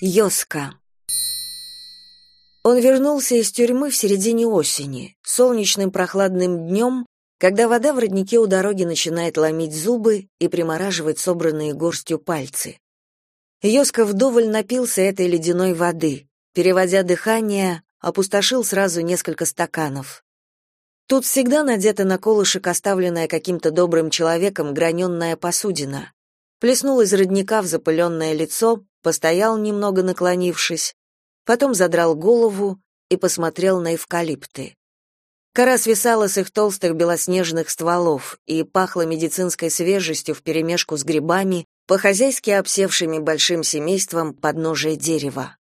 Йоска. Он вернулся из тюрьмы в середине осени, солнечным прохладным днем, когда вода в роднике у дороги начинает ломить зубы и примораживать собранные горстью пальцы. Йоска вдоволь напился этой ледяной воды, переводя дыхание, опустошил сразу несколько стаканов. Тут всегда надета на колышек оставленная каким-то добрым человеком граненная посудина. Плеснул из родника в запыленное лицо, постоял немного наклонившись, потом задрал голову и посмотрел на эвкалипты. Кора свисала с их толстых белоснежных стволов и пахла медицинской свежестью вперемешку с грибами, по-хозяйски обсевшими большим семейством подножия дерева.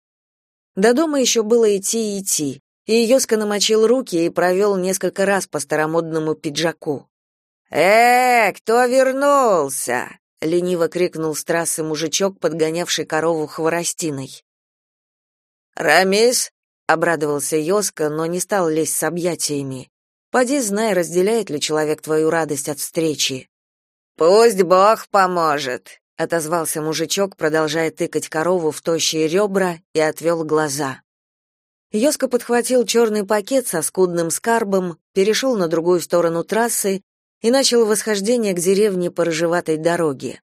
До дома еще было идти и идти, и Йоска намочил руки и провел несколько раз по старомодному пиджаку. «Э, кто вернулся?» — лениво крикнул с трассы мужичок, подгонявший корову хворостиной. «Рамис?» — обрадовался Йоска, но не стал лезть с объятиями. «Поди, знай, разделяет ли человек твою радость от встречи». «Пусть Бог поможет», — отозвался мужичок, продолжая тыкать корову в тощие ребра и отвел глаза. Йоска подхватил черный пакет со скудным скарбом, перешел на другую сторону трассы и начал восхождение к деревне по рыжеватой дороге.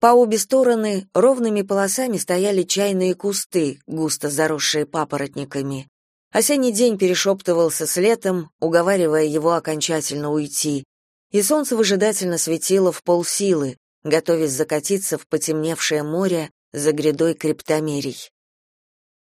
По обе стороны ровными полосами стояли чайные кусты, густо заросшие папоротниками. Осенний день перешептывался с летом, уговаривая его окончательно уйти, и солнце выжидательно светило в полсилы, готовясь закатиться в потемневшее море за грядой криптомерий.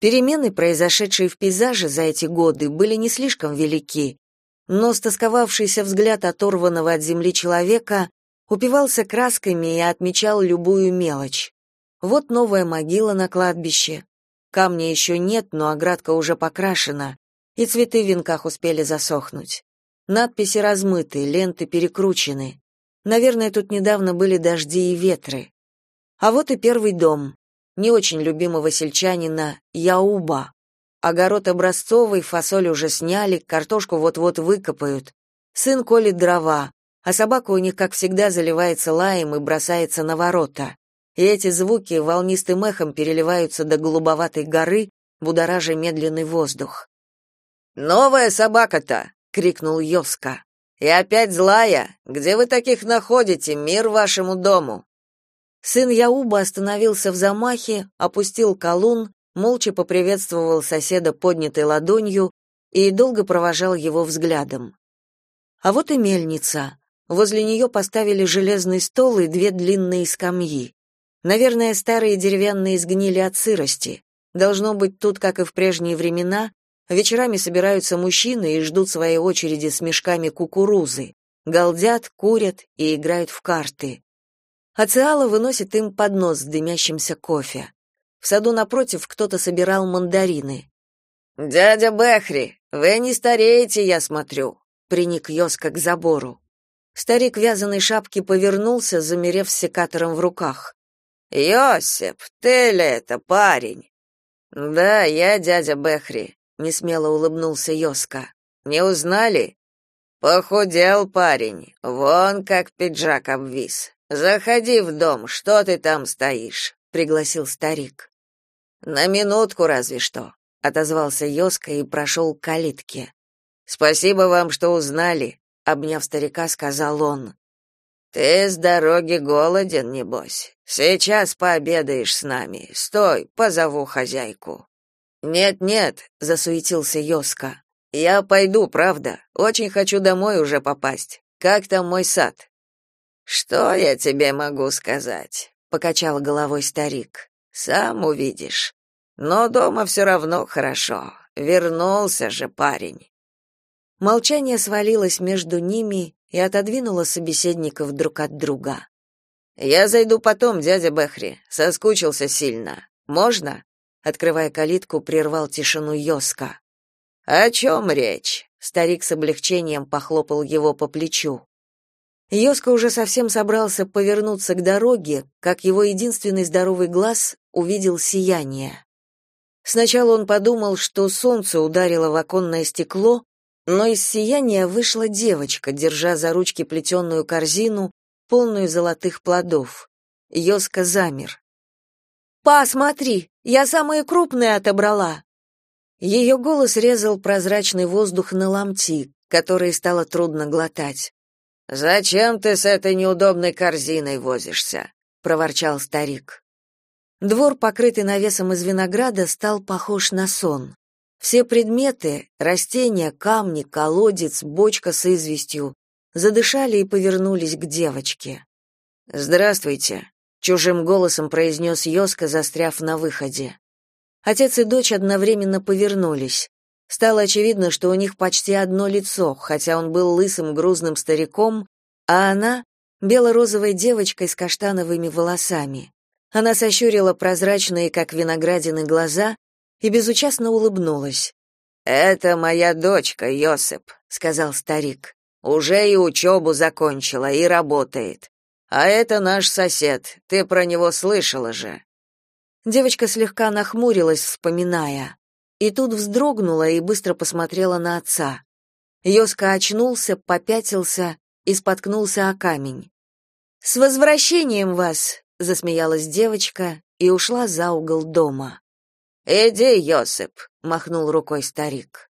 Перемены, произошедшие в пейзаже за эти годы, были не слишком велики, но стосковавшийся взгляд оторванного от земли человека упивался красками и отмечал любую мелочь. Вот новая могила на кладбище. Камня еще нет, но оградка уже покрашена, и цветы в венках успели засохнуть. Надписи размыты, ленты перекручены. Наверное, тут недавно были дожди и ветры. А вот и первый дом не очень любимого сельчанина Яуба. Огород образцовый, фасоль уже сняли, картошку вот-вот выкопают. Сын колет дрова, а собака у них, как всегда, заливается лаем и бросается на ворота. И эти звуки волнистым эхом переливаются до голубоватой горы, будоража медленный воздух. «Новая собака-то!» — крикнул Йоска. «И опять злая! Где вы таких находите? Мир вашему дому!» Сын Яуба остановился в замахе, опустил колун, молча поприветствовал соседа поднятой ладонью и долго провожал его взглядом. А вот и мельница. Возле нее поставили железный стол и две длинные скамьи. Наверное, старые деревянные сгнили от сырости. Должно быть, тут, как и в прежние времена, вечерами собираются мужчины и ждут своей очереди с мешками кукурузы, галдят, курят и играют в карты. Ациала выносит им поднос с дымящимся кофе. В саду напротив кто-то собирал мандарины. «Дядя Бехри, вы не стареете, я смотрю», — приник Йоска к забору. Старик в вязаной шапке повернулся, замерев с секатором в руках. «Йосип, ты ли это, парень?» «Да, я дядя Бехри», — несмело улыбнулся Йоска. «Не узнали?» «Похудел парень, вон как пиджак обвис. Заходи в дом, что ты там стоишь, пригласил старик. На минутку разве что, отозвался Йоска и прошел к калитке. Спасибо вам, что узнали, обняв старика, сказал он. Ты с дороги голоден, небось. Сейчас пообедаешь с нами. Стой, позову хозяйку. Нет, нет, засуетился Йоска. Я пойду, правда. Очень хочу домой уже попасть. Как там мой сад? Что я тебе могу сказать? покачал головой старик. Сам увидишь. Но дома все равно хорошо. Вернулся же парень. Молчание свалилось между ними и отодвинуло собеседников друг от друга. Я зайду потом, дядя Бехри. Соскучился сильно. Можно? Открывая калитку, прервал тишину Йоска. О чем речь? Старик с облегчением похлопал его по плечу. Йоска уже совсем собрался повернуться к дороге, как его единственный здоровый глаз увидел сияние. Сначала он подумал, что солнце ударило в оконное стекло, но из сияния вышла девочка, держа за ручки плетеную корзину, полную золотых плодов. Йоска замер. Па, смотри, я самые крупные отобрала. Ее голос резал прозрачный воздух на ломти, которые стало трудно глотать. Зачем ты с этой неудобной корзиной возишься? проворчал старик. Двор, покрытый навесом из винограда, стал похож на сон. Все предметы, растения, камни, колодец, бочка с известью, задышали и повернулись к девочке. «Здравствуйте», — чужим голосом произнес Йоска, застряв на выходе. Отец и дочь одновременно повернулись. Стало очевидно, что у них почти одно лицо, хотя он был лысым грузным стариком, а она — бело-розовой девочкой с каштановыми волосами. Она сощурила прозрачные, как виноградины, глаза и безучастно улыбнулась. «Это моя дочка, Йосип», — сказал старик. «Уже и учебу закончила, и работает. А это наш сосед, ты про него слышала же». Девочка слегка нахмурилась, вспоминая. И тут вздрогнула и быстро посмотрела на отца. Йоска очнулся, попятился и споткнулся о камень. «С возвращением вас!» — засмеялась девочка и ушла за угол дома. «Иди, Йосип!» — махнул рукой старик.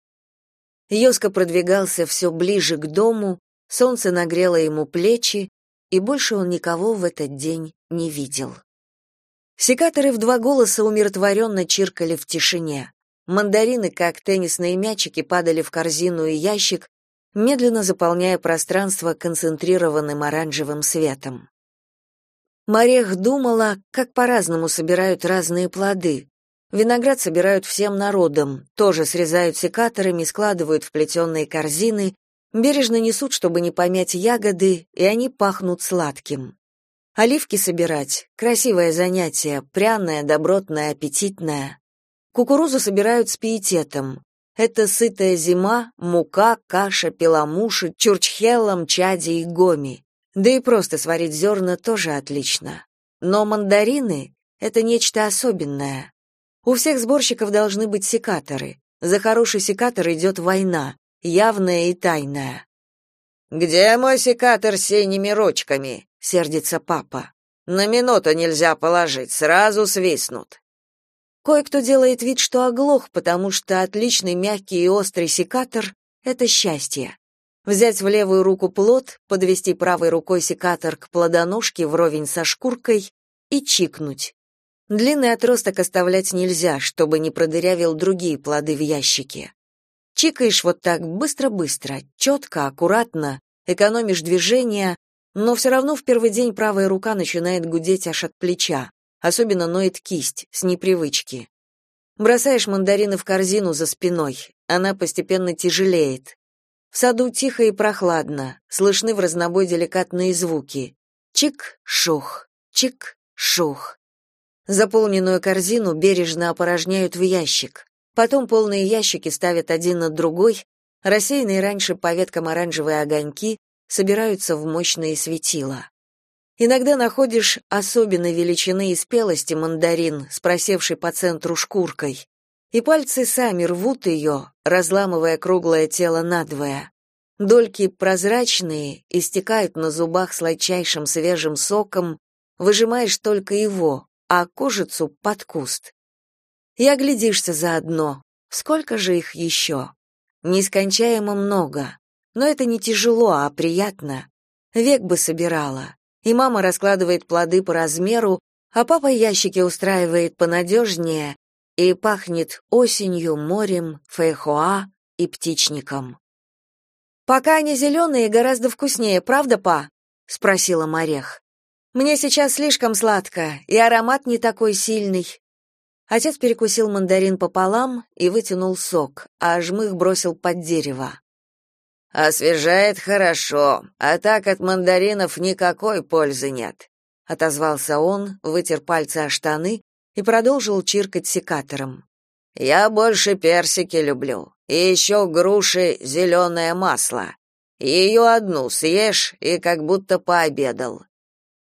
Йоска продвигался все ближе к дому, солнце нагрело ему плечи, и больше он никого в этот день не видел. Секаторы в два голоса умиротворенно чиркали в тишине. Мандарины, как теннисные мячики, падали в корзину и ящик, медленно заполняя пространство концентрированным оранжевым светом. Марех думала, как по-разному собирают разные плоды. Виноград собирают всем народом, тоже срезают секаторами, складывают в плетеные корзины, бережно несут, чтобы не помять ягоды, и они пахнут сладким. Оливки собирать — красивое занятие, пряное, добротное, аппетитное. Кукурузу собирают с пиететом. Это сытая зима, мука, каша, пеламуши, чурчхелла, мчади и гоми. Да и просто сварить зерна тоже отлично. Но мандарины — это нечто особенное. У всех сборщиков должны быть секаторы. За хороший секатор идет война, явная и тайная. «Где мой секатор с синими ручками?» — сердится папа. «На минуту нельзя положить, сразу свистнут». Кое-кто делает вид, что оглох, потому что отличный мягкий и острый секатор — это счастье. Взять в левую руку плод, подвести правой рукой секатор к плодоножке вровень со шкуркой и чикнуть. Длинный отросток оставлять нельзя, чтобы не продырявил другие плоды в ящике. Чикаешь вот так быстро-быстро, четко, аккуратно, экономишь движения, но все равно в первый день правая рука начинает гудеть аж от плеча. Особенно ноет кисть, с непривычки. Бросаешь мандарины в корзину за спиной, она постепенно тяжелеет. В саду тихо и прохладно, слышны в разнобой деликатные звуки. Чик-шух, чик-шух. Заполненную корзину бережно опорожняют в ящик. Потом полные ящики ставят один над другой, рассеянные раньше по веткам оранжевые огоньки собираются в мощные светила. Иногда находишь особенной величины и спелости мандарин, спросевший по центру шкуркой, и пальцы сами рвут ее, разламывая круглое тело надвое. Дольки прозрачные, истекают на зубах сладчайшим свежим соком, выжимаешь только его, а кожицу под куст. И оглядишься заодно, сколько же их еще? Нескончаемо много, но это не тяжело, а приятно. Век бы собирала и мама раскладывает плоды по размеру, а папа ящики устраивает понадежнее, и пахнет осенью, морем, фэйхоа и птичником. «Пока они зеленые, гораздо вкуснее, правда, па?» — спросила Морех. «Мне сейчас слишком сладко, и аромат не такой сильный». Отец перекусил мандарин пополам и вытянул сок, а жмых бросил под дерево. Освежает хорошо, а так от мандаринов никакой пользы нет, отозвался он, вытер пальцы о штаны и продолжил чиркать секатором. Я больше персики люблю, и еще груши зеленое масло. Ее одну съешь и как будто пообедал.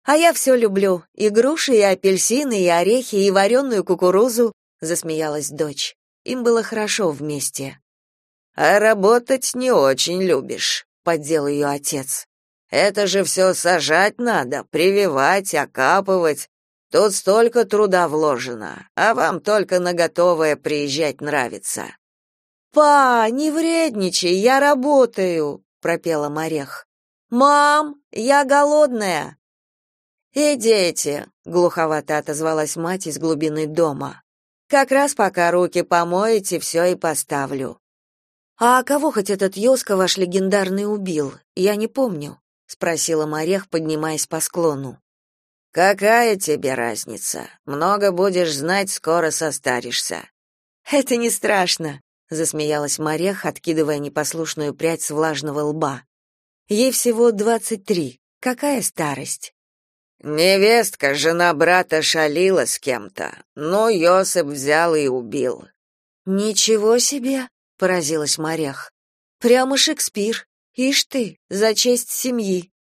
А я все люблю, и груши, и апельсины, и орехи, и вареную кукурузу, засмеялась дочь. Им было хорошо вместе. А работать не очень любишь, поддел ее отец. Это же все сажать надо, прививать, окапывать. Тут столько труда вложено, а вам только на готовое приезжать нравится. Па, не вредничай, я работаю, пропела Морех. Мам, я голодная. Идите, глуховато отозвалась мать из глубины дома. Как раз пока руки помоете, все и поставлю. А кого хоть этот Йоска ваш легендарный убил? Я не помню, спросила Морех, поднимаясь по склону. Какая тебе разница? Много будешь знать, скоро состаришься. Это не страшно, засмеялась Морех, откидывая непослушную прядь с влажного лба. Ей всего двадцать три. Какая старость? Невестка, жена брата, шалила с кем-то, но Йосип взял и убил. Ничего себе, поразилась Морех. Прямо Шекспир. Ишь ты, за честь семьи.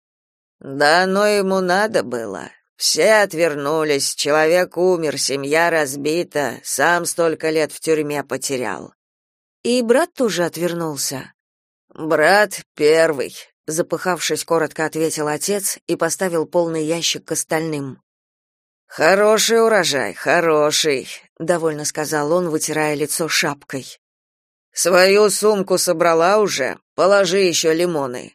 Да, но ему надо было. Все отвернулись, человек умер, семья разбита, сам столько лет в тюрьме потерял. И брат тоже отвернулся. Брат первый, запыхавшись, коротко ответил отец и поставил полный ящик к остальным. Хороший урожай, хороший, довольно сказал он, вытирая лицо шапкой. Свою сумку собрала уже, положи еще лимоны.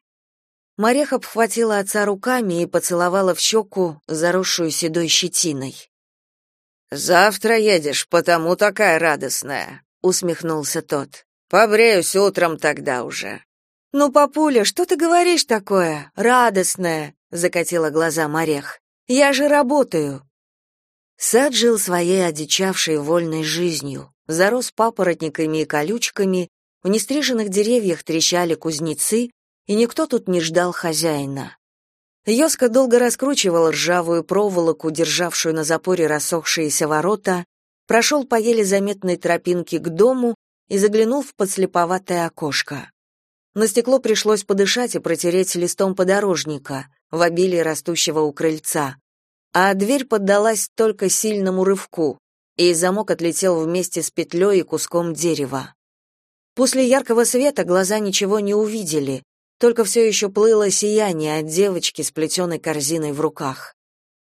Морех обхватила отца руками и поцеловала в щеку, заросшую седой щетиной. «Завтра едешь, потому такая радостная», — усмехнулся тот. «Побреюсь утром тогда уже». «Ну, папуля, что ты говоришь такое? Радостное?» — закатила глаза Морех. «Я же работаю». Сад жил своей одичавшей вольной жизнью, зарос папоротниками и колючками, в нестриженных деревьях трещали кузнецы, и никто тут не ждал хозяина. Йоска долго раскручивал ржавую проволоку, державшую на запоре рассохшиеся ворота, прошел по еле заметной тропинке к дому и заглянул в подслеповатое окошко. На стекло пришлось подышать и протереть листом подорожника, в обилии растущего у крыльца. А дверь поддалась только сильному рывку, и замок отлетел вместе с петлей и куском дерева. После яркого света глаза ничего не увидели, только все еще плыло сияние от девочки с плетеной корзиной в руках.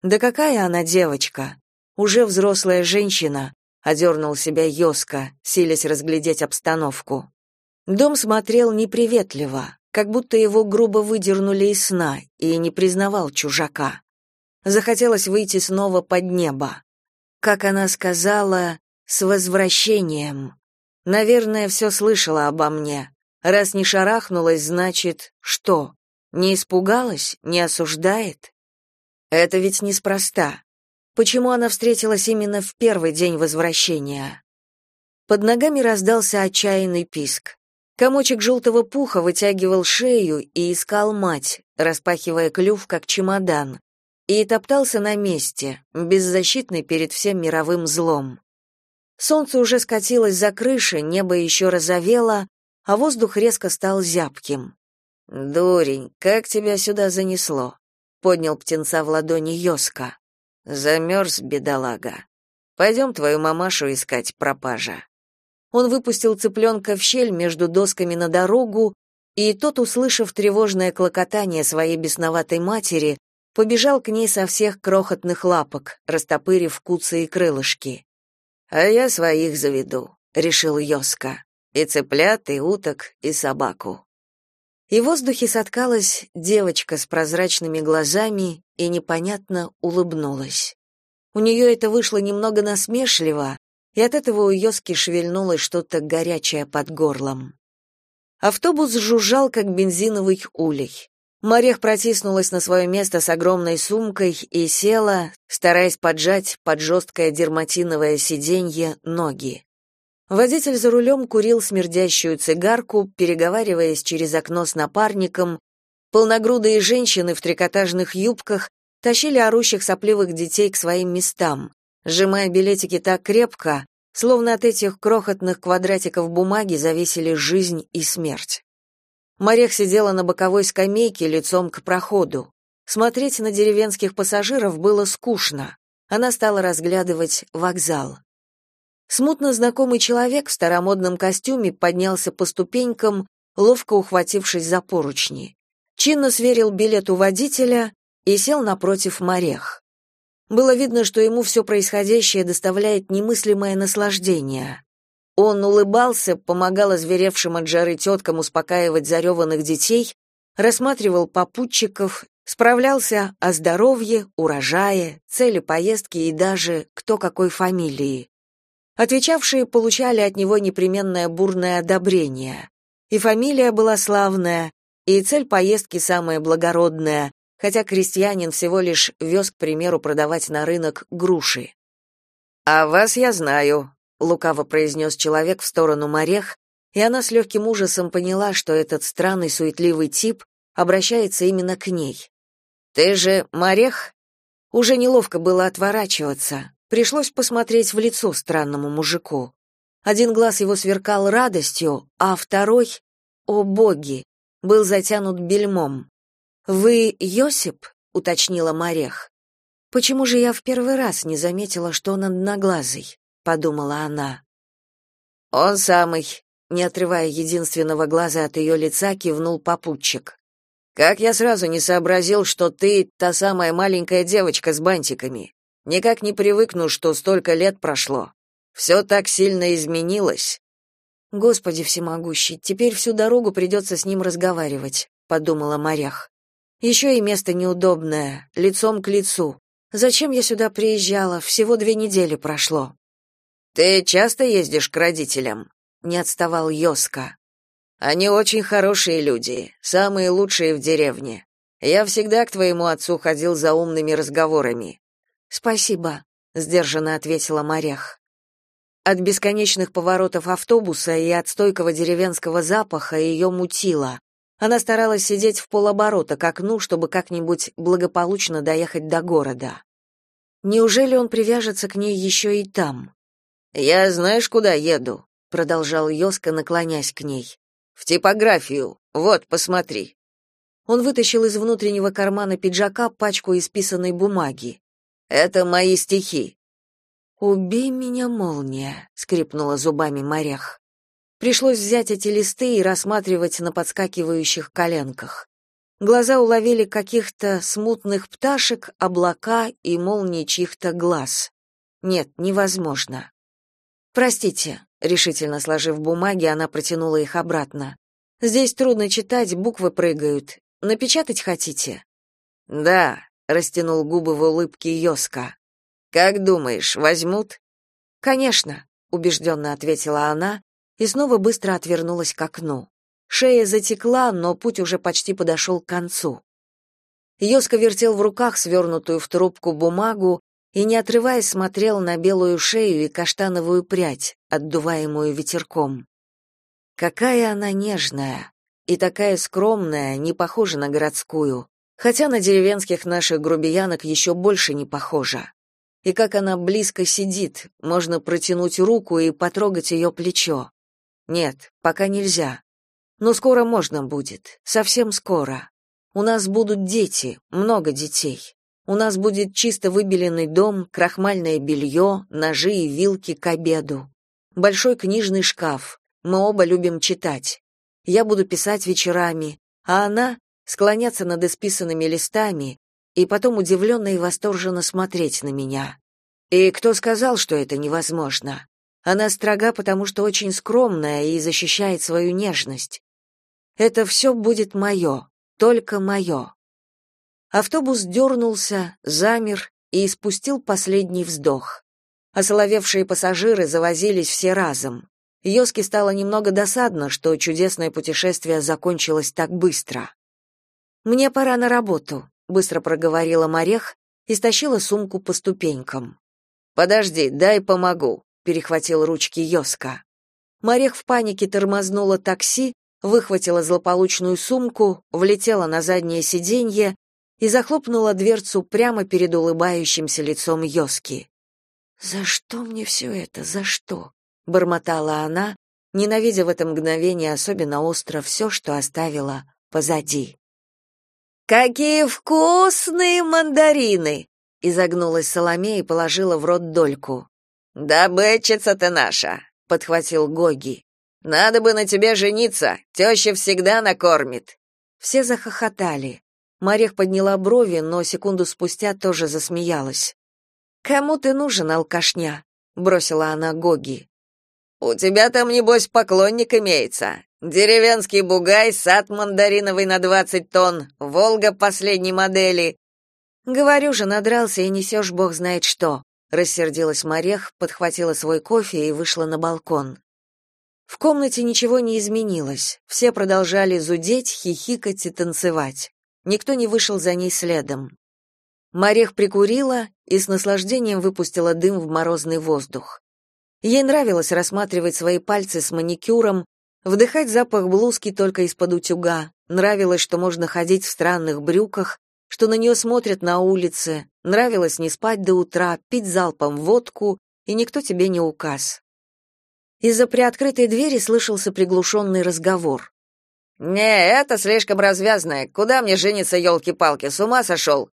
Да какая она девочка? Уже взрослая женщина, одернул себя Йоска, силясь разглядеть обстановку. Дом смотрел неприветливо, как будто его грубо выдернули из сна и не признавал чужака. Захотелось выйти снова под небо. Как она сказала, с возвращением. Наверное, все слышала обо мне. Раз не шарахнулась, значит, что? Не испугалась, не осуждает? Это ведь неспроста. Почему она встретилась именно в первый день возвращения? Под ногами раздался отчаянный писк. Комочек желтого пуха вытягивал шею и искал мать, распахивая клюв, как чемодан, и топтался на месте, беззащитный перед всем мировым злом. Солнце уже скатилось за крыши, небо еще розовело, а воздух резко стал зябким. «Дурень, как тебя сюда занесло?» — поднял птенца в ладони Йоска. «Замерз, бедолага. Пойдем твою мамашу искать пропажа». Он выпустил цыпленка в щель между досками на дорогу, и тот, услышав тревожное клокотание своей бесноватой матери, побежал к ней со всех крохотных лапок, растопырив куцы и крылышки. «А я своих заведу», — решил Йоска. И цыплят, и уток, и собаку. И в воздухе соткалась девочка с прозрачными глазами и непонятно улыбнулась. У нее это вышло немного насмешливо, и от этого у Йоски шевельнулось что-то горячее под горлом. Автобус жужжал, как бензиновый улей. Морех протиснулась на свое место с огромной сумкой и села, стараясь поджать под жесткое дерматиновое сиденье ноги. Водитель за рулем курил смердящую цигарку, переговариваясь через окно с напарником. Полногрудые женщины в трикотажных юбках тащили орущих сопливых детей к своим местам, сжимая билетики так крепко, словно от этих крохотных квадратиков бумаги зависели жизнь и смерть. Морех сидела на боковой скамейке лицом к проходу. Смотреть на деревенских пассажиров было скучно. Она стала разглядывать вокзал. Смутно знакомый человек в старомодном костюме поднялся по ступенькам, ловко ухватившись за поручни. Чинно сверил билет у водителя и сел напротив морех. Было видно, что ему все происходящее доставляет немыслимое наслаждение. Он улыбался, помогал озверевшим от жары теткам успокаивать зареванных детей, рассматривал попутчиков, справлялся о здоровье, урожае, цели поездки и даже кто какой фамилии. Отвечавшие получали от него непременное бурное одобрение. И фамилия была славная, и цель поездки самая благородная, хотя крестьянин всего лишь вез, к примеру, продавать на рынок груши. «А вас я знаю», — лукаво произнес человек в сторону морех, и она с легким ужасом поняла, что этот странный суетливый тип обращается именно к ней. «Ты же морех?» Уже неловко было отворачиваться. Пришлось посмотреть в лицо странному мужику. Один глаз его сверкал радостью, а второй, о боги, был затянут бельмом. «Вы Йосип?» — уточнила Морех. «Почему же я в первый раз не заметила, что он одноглазый?» — подумала она. «Он самый», — не отрывая единственного глаза от ее лица, кивнул попутчик. «Как я сразу не сообразил, что ты та самая маленькая девочка с бантиками. Никак не привыкну, что столько лет прошло. Все так сильно изменилось». «Господи всемогущий, теперь всю дорогу придется с ним разговаривать», — подумала Морях. Еще и место неудобное, лицом к лицу. Зачем я сюда приезжала? Всего две недели прошло. Ты часто ездишь к родителям? Не отставал Йоска. Они очень хорошие люди, самые лучшие в деревне. Я всегда к твоему отцу ходил за умными разговорами. Спасибо, сдержанно ответила Морях. От бесконечных поворотов автобуса и от стойкого деревенского запаха ее мутило. Она старалась сидеть в полоборота к окну, чтобы как-нибудь благополучно доехать до города. Неужели он привяжется к ней еще и там? «Я знаешь, куда еду?» — продолжал Йоска, наклонясь к ней. «В типографию. Вот, посмотри». Он вытащил из внутреннего кармана пиджака пачку исписанной бумаги. «Это мои стихи». «Убей меня, молния!» — скрипнула зубами морях. Пришлось взять эти листы и рассматривать на подскакивающих коленках. Глаза уловили каких-то смутных пташек, облака и молнии чьих-то глаз. Нет, невозможно. Простите, решительно сложив бумаги, она протянула их обратно. Здесь трудно читать, буквы прыгают. Напечатать хотите? Да, растянул губы в улыбке Йоска. Как думаешь, возьмут? Конечно, убежденно ответила она и снова быстро отвернулась к окну. Шея затекла, но путь уже почти подошел к концу. Йоска вертел в руках свернутую в трубку бумагу и, не отрываясь, смотрел на белую шею и каштановую прядь, отдуваемую ветерком. Какая она нежная и такая скромная, не похожа на городскую, хотя на деревенских наших грубиянок еще больше не похожа. И как она близко сидит, можно протянуть руку и потрогать ее плечо. Нет, пока нельзя. Но скоро можно будет, совсем скоро. У нас будут дети, много детей. У нас будет чисто выбеленный дом, крахмальное белье, ножи и вилки к обеду. Большой книжный шкаф. Мы оба любим читать. Я буду писать вечерами, а она склоняться над исписанными листами и потом удивленно и восторженно смотреть на меня. И кто сказал, что это невозможно? Она строга, потому что очень скромная и защищает свою нежность. Это все будет мое, только мое. Автобус дернулся, замер и испустил последний вздох. Осоловевшие пассажиры завозились все разом. Йоске стало немного досадно, что чудесное путешествие закончилось так быстро. «Мне пора на работу», — быстро проговорила Морех и стащила сумку по ступенькам. «Подожди, дай помогу», перехватил ручки Йоска. Морех в панике тормознула такси, выхватила злополучную сумку, влетела на заднее сиденье и захлопнула дверцу прямо перед улыбающимся лицом Йоски. «За что мне все это? За что?» — бормотала она, ненавидя в это мгновение особенно остро все, что оставила позади. «Какие вкусные мандарины!» — изогнулась Соломея и положила в рот дольку. «Добытчица ты наша», — подхватил Гоги. «Надо бы на тебе жениться, теща всегда накормит». Все захохотали. Марьях подняла брови, но секунду спустя тоже засмеялась. Кому ты нужен, алкашня? бросила она Гоги. У тебя там небось поклонник имеется. Деревенский бугай, сад мандариновый на двадцать тонн, Волга последней модели. Говорю же, надрался и несешь бог знает что. Рассердилась Морех, подхватила свой кофе и вышла на балкон. В комнате ничего не изменилось. Все продолжали зудеть, хихикать и танцевать. Никто не вышел за ней следом. Морех прикурила и с наслаждением выпустила дым в морозный воздух. Ей нравилось рассматривать свои пальцы с маникюром, вдыхать запах блузки только из-под утюга. Нравилось, что можно ходить в странных брюках, что на нее смотрят на улице. Нравилось не спать до утра, пить залпом водку, и никто тебе не указ. Из-за приоткрытой двери слышался приглушенный разговор. «Не, это слишком развязное. Куда мне жениться, елки-палки, с ума сошел?»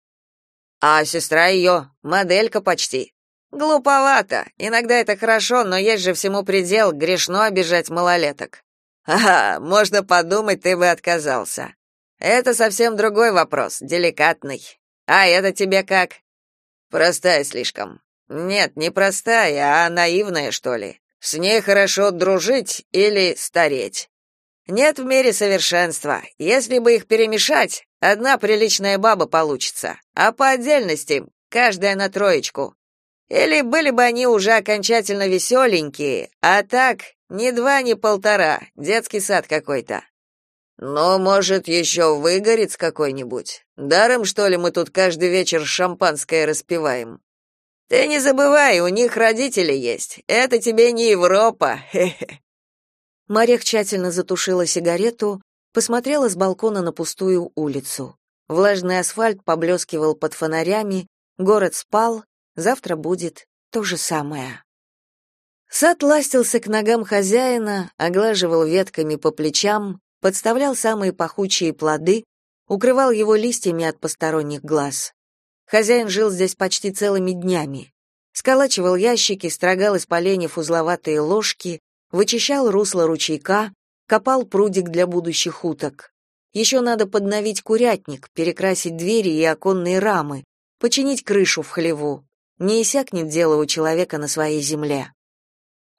«А сестра ее, моделька почти». «Глуповато. Иногда это хорошо, но есть же всему предел, грешно обижать малолеток». «Ага, можно подумать, ты бы отказался. Это совсем другой вопрос, деликатный. А это тебе как?» «Простая слишком». «Нет, не простая, а наивная, что ли. С ней хорошо дружить или стареть. Нет в мире совершенства. Если бы их перемешать, одна приличная баба получится, а по отдельности каждая на троечку. Или были бы они уже окончательно веселенькие, а так ни два, ни полтора, детский сад какой-то. Но, может, еще выгорец какой-нибудь? Даром, что ли, мы тут каждый вечер шампанское распиваем? Ты не забывай, у них родители есть. Это тебе не Европа. Мария тщательно затушила сигарету, посмотрела с балкона на пустую улицу. Влажный асфальт поблескивал под фонарями, город спал, завтра будет то же самое. Сад ластился к ногам хозяина, оглаживал ветками по плечам, подставлял самые пахучие плоды, укрывал его листьями от посторонних глаз. Хозяин жил здесь почти целыми днями. Сколачивал ящики, строгал из поленьев узловатые ложки, вычищал русло ручейка, копал прудик для будущих уток. Еще надо подновить курятник, перекрасить двери и оконные рамы, починить крышу в хлеву. Не иссякнет дело у человека на своей земле.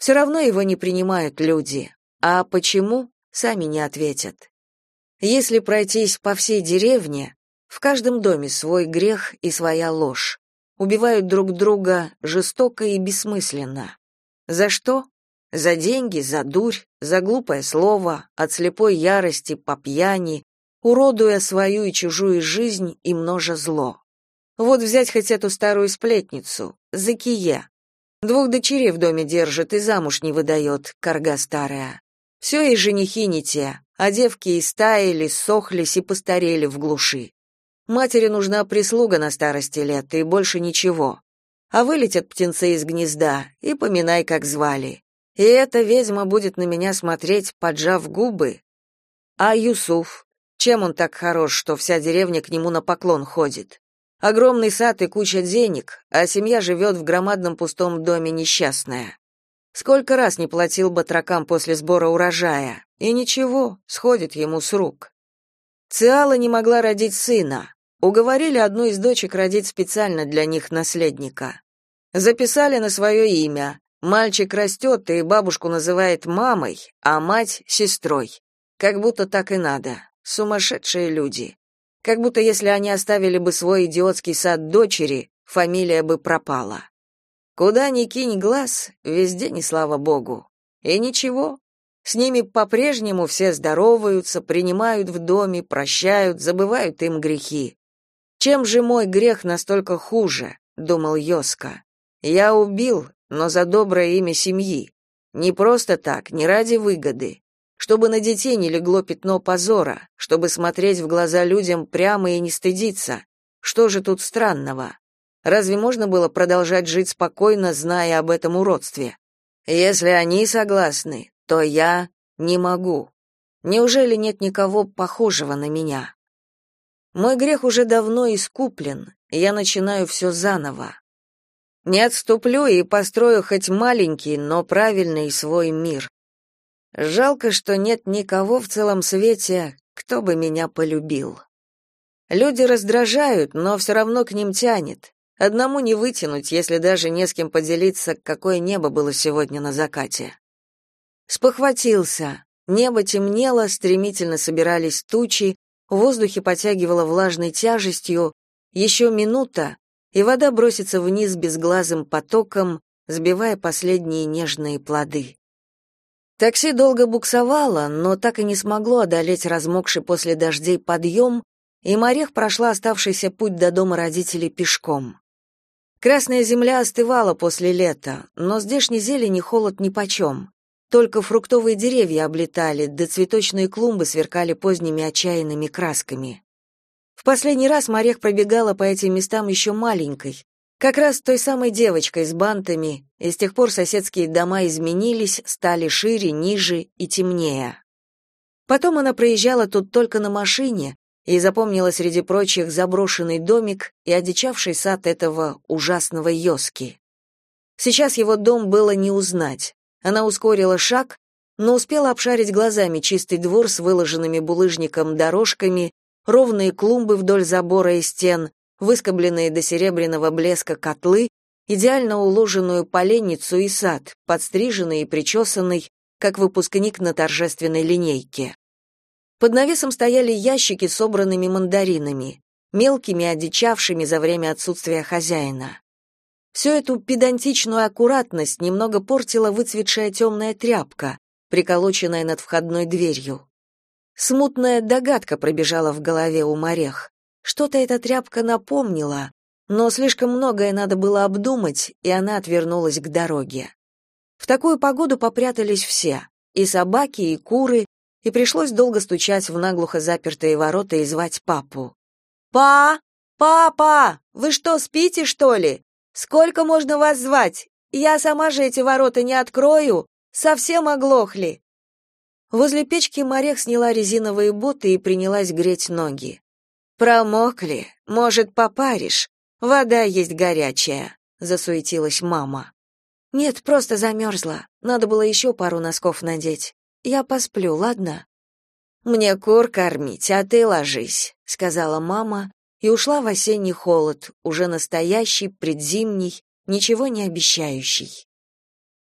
Все равно его не принимают люди. А почему, сами не ответят. Если пройтись по всей деревне, в каждом доме свой грех и своя ложь. Убивают друг друга жестоко и бессмысленно. За что? За деньги, за дурь, за глупое слово, от слепой ярости, по пьяни, уродуя свою и чужую жизнь и множа зло. Вот взять хоть эту старую сплетницу, Закие. Двух дочерей в доме держит и замуж не выдает, корга старая. Все и женихи не те, а девки и стаяли, сохлись и постарели в глуши. Матери нужна прислуга на старости лет и больше ничего. А вылетят птенцы из гнезда, и поминай, как звали. И эта ведьма будет на меня смотреть, поджав губы. А Юсуф? Чем он так хорош, что вся деревня к нему на поклон ходит? Огромный сад и куча денег, а семья живет в громадном пустом доме несчастная. Сколько раз не платил батракам после сбора урожая, и ничего, сходит ему с рук. Циала не могла родить сына, Уговорили одну из дочек родить специально для них наследника. Записали на свое имя. Мальчик растет и бабушку называет мамой, а мать — сестрой. Как будто так и надо. Сумасшедшие люди. Как будто если они оставили бы свой идиотский сад дочери, фамилия бы пропала. Куда ни кинь глаз, везде не слава богу. И ничего. С ними по-прежнему все здороваются, принимают в доме, прощают, забывают им грехи. Чем же мой грех настолько хуже, думал Йоска. Я убил, но за доброе имя семьи. Не просто так, не ради выгоды. Чтобы на детей не легло пятно позора, чтобы смотреть в глаза людям прямо и не стыдиться. Что же тут странного? Разве можно было продолжать жить спокойно, зная об этом уродстве? Если они согласны, то я не могу. Неужели нет никого похожего на меня? Мой грех уже давно искуплен, я начинаю все заново. Не отступлю и построю хоть маленький, но правильный свой мир. Жалко, что нет никого в целом свете, кто бы меня полюбил. Люди раздражают, но все равно к ним тянет. Одному не вытянуть, если даже не с кем поделиться, какое небо было сегодня на закате. Спохватился. Небо темнело, стремительно собирались тучи, в воздухе потягивало влажной тяжестью. Еще минута, и вода бросится вниз безглазым потоком, сбивая последние нежные плоды. Такси долго буксовало, но так и не смогло одолеть размокший после дождей подъем, и Морех прошла оставшийся путь до дома родителей пешком. Красная земля остывала после лета, но здешней зелени холод нипочем. Только фруктовые деревья облетали, да цветочные клумбы сверкали поздними отчаянными красками. В последний раз Морех пробегала по этим местам еще маленькой, как раз той самой девочкой с бантами, и с тех пор соседские дома изменились, стали шире, ниже и темнее. Потом она проезжала тут только на машине и запомнила среди прочих заброшенный домик и одичавший сад этого ужасного Йоски. Сейчас его дом было не узнать. Она ускорила шаг, но успела обшарить глазами чистый двор с выложенными булыжником дорожками, ровные клумбы вдоль забора и стен, выскобленные до серебряного блеска котлы, идеально уложенную поленницу и сад, подстриженный и причесанный, как выпускник на торжественной линейке. Под навесом стояли ящики с собранными мандаринами, мелкими, одичавшими за время отсутствия хозяина. Всю эту педантичную аккуратность немного портила выцветшая темная тряпка, приколоченная над входной дверью. Смутная догадка пробежала в голове у морех. Что-то эта тряпка напомнила, но слишком многое надо было обдумать, и она отвернулась к дороге. В такую погоду попрятались все, и собаки, и куры, и пришлось долго стучать в наглухо запертые ворота и звать папу. «Па! Папа! Вы что, спите, что ли? Сколько можно вас звать? Я сама же эти ворота не открою! Совсем оглохли!» Возле печки Морех сняла резиновые боты и принялась греть ноги. Промокли. Может, попаришь? Вода есть горячая, засуетилась мама. Нет, просто замерзла. Надо было еще пару носков надеть. Я посплю, ладно? Мне кур кормить, а ты ложись, сказала мама и ушла в осенний холод, уже настоящий, предзимний, ничего не обещающий.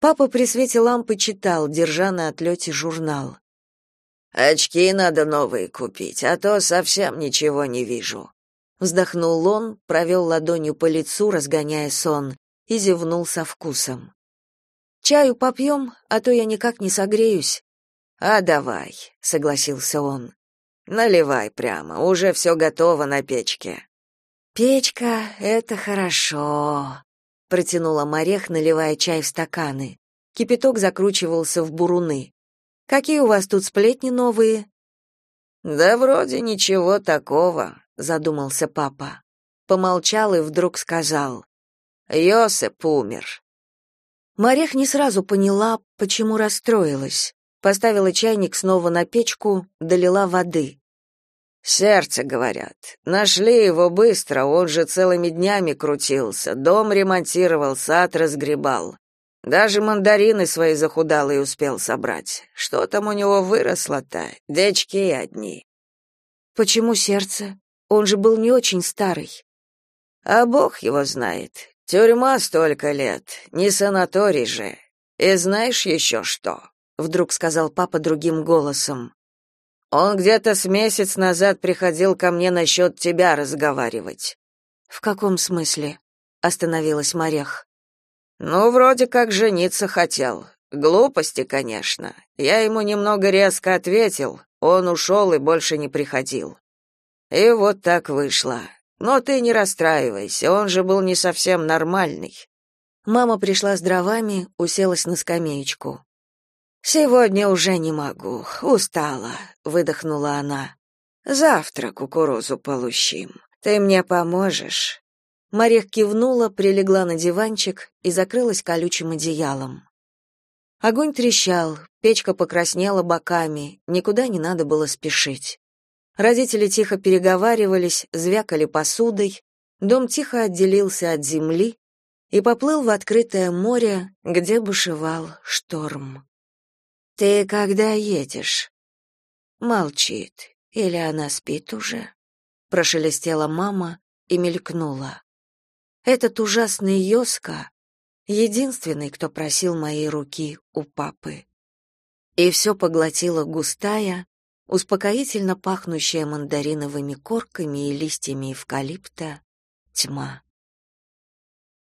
Папа при свете лампы читал, держа на отлете журнал. Очки надо новые купить, а то совсем ничего не вижу. Вздохнул он, провел ладонью по лицу, разгоняя сон, и зевнул со вкусом. Чаю попьем, а то я никак не согреюсь. А давай, согласился он. Наливай прямо, уже все готово на печке. Печка это хорошо, протянула Морех, наливая чай в стаканы. Кипяток закручивался в буруны. Какие у вас тут сплетни новые? Да вроде ничего такого, задумался папа. Помолчал и вдруг сказал: Йосеп умер. Марех не сразу поняла, почему расстроилась. Поставила чайник снова на печку, долила воды. Сердце, говорят. Нашли его быстро, он же целыми днями крутился, дом ремонтировал, сад разгребал. Даже мандарины свои захудалые успел собрать. Что там у него выросло-то? Дечки одни. Почему сердце? Он же был не очень старый. А бог его знает. Тюрьма столько лет, не санаторий же. И знаешь еще что? Вдруг сказал папа другим голосом. Он где-то с месяц назад приходил ко мне насчет тебя разговаривать. В каком смысле? Остановилась Морех. Ну, вроде как жениться хотел. Глупости, конечно. Я ему немного резко ответил. Он ушел и больше не приходил. И вот так вышло. Но ты не расстраивайся, он же был не совсем нормальный. Мама пришла с дровами, уселась на скамеечку. Сегодня уже не могу, устала, выдохнула она. Завтра кукурузу получим. Ты мне поможешь? Мария кивнула, прилегла на диванчик и закрылась колючим одеялом. Огонь трещал, печка покраснела боками, никуда не надо было спешить. Родители тихо переговаривались, звякали посудой, дом тихо отделился от земли и поплыл в открытое море, где бушевал шторм. «Ты когда едешь?» Молчит. Или она спит уже? Прошелестела мама и мелькнула. Этот ужасный Йоска — единственный, кто просил моей руки у папы. И все поглотила густая, успокоительно пахнущая мандариновыми корками и листьями эвкалипта тьма.